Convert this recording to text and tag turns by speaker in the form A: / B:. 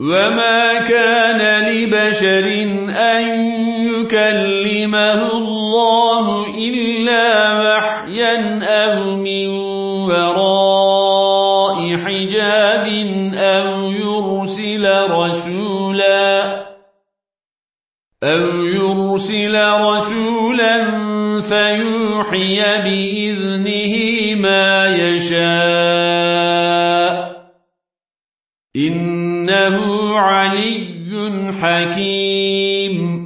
A: وما كان لبشر أن يكلمه الله إلا وحيا أو من وراء حجاب أو يرسل رسولا أو يرسل رسولا فيوحي بإذنه ما يشاء إنه علي حكيم.